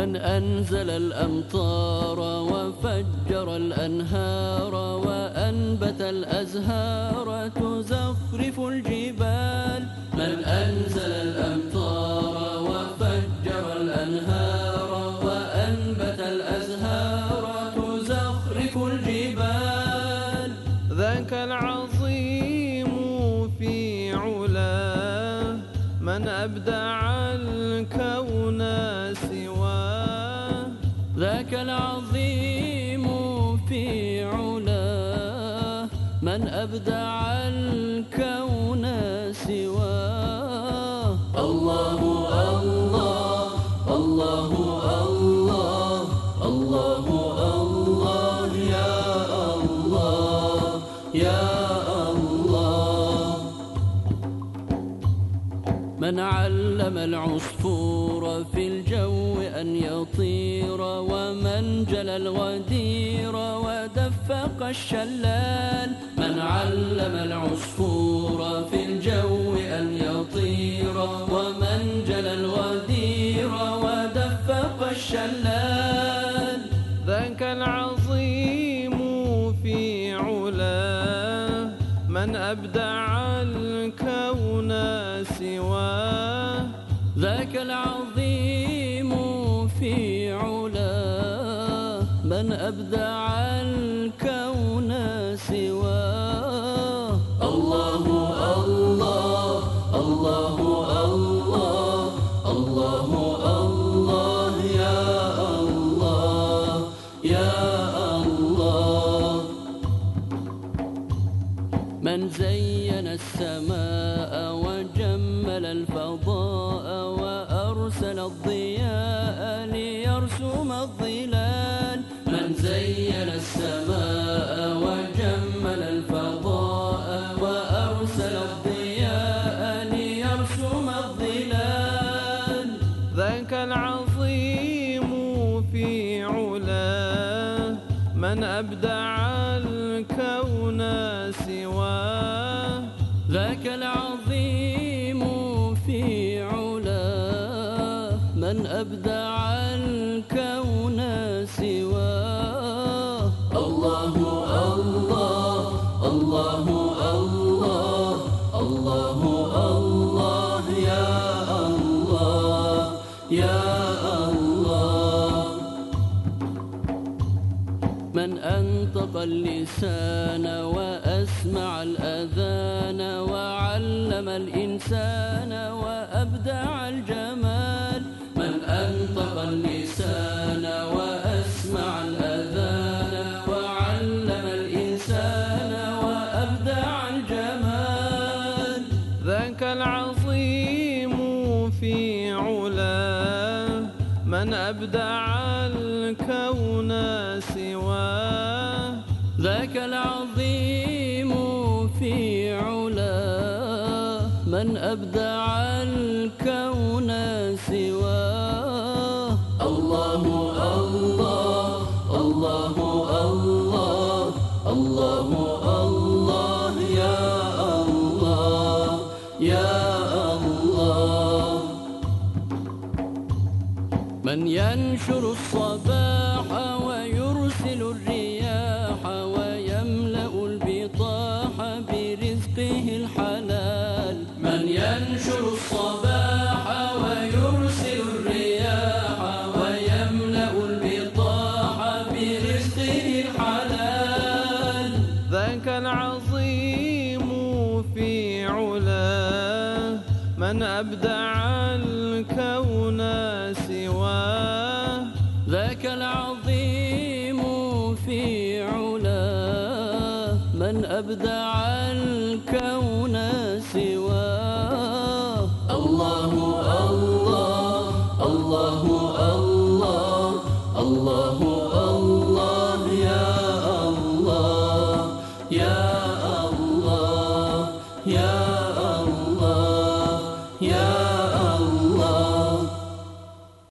من أنزل الأمطار وفجر الأنهار وأنبت الأزهار تزخرف الجبال. من أنزل الأمطار وفجر الأنهار وأنبت الأزهار تزخرف الجبال. ذاك العظيم في علاه. من أبدع الكون العظيم في علاه. من أبدع الكون سواه. الله الله الله الله الله الله يا الله يا من علم العصفور في الجو أن يطير ومن جلى الغدير ودفق الشلال من علم العصفور في الجو أن يطير ومن جلى الغدير ودفق الشلال ذاك العظيم في علاه من أبدع ذاك العظيم في علاه من أبدع الكون سواه. الله الله الله الله الله الله يا الله يا الله. من زين السماء وجمل الفضاء وأرسل الضياء ليرسم الظلال. من زين السماء وجمل الفضاء وأرسل الضياء ليرسم الظلال. ذاك العظيم في علاه من أبدع الكون سواه. ذاك العظيم أبدع الكون سواه. الله الله الله الله الله الله يا الله يا الله. من أنطق اللسان وأسمع الأذان وعلم الإنسان وأبدع الجمال من أبدع الكون سواه. ذاك العظيم في علاه. من أبدع الكون سواه. الله الله الله الله الله الله. من ينشر الصباح ويرسل الرياح ويملأ البطاح برزقه الحلال. من ينشر الصباح ويرسل الرياح ويملأ البطاح برزقه الحلال. ذاك العظيم في علاه. من أبدع في علاه من أبدع الكون سواه. الله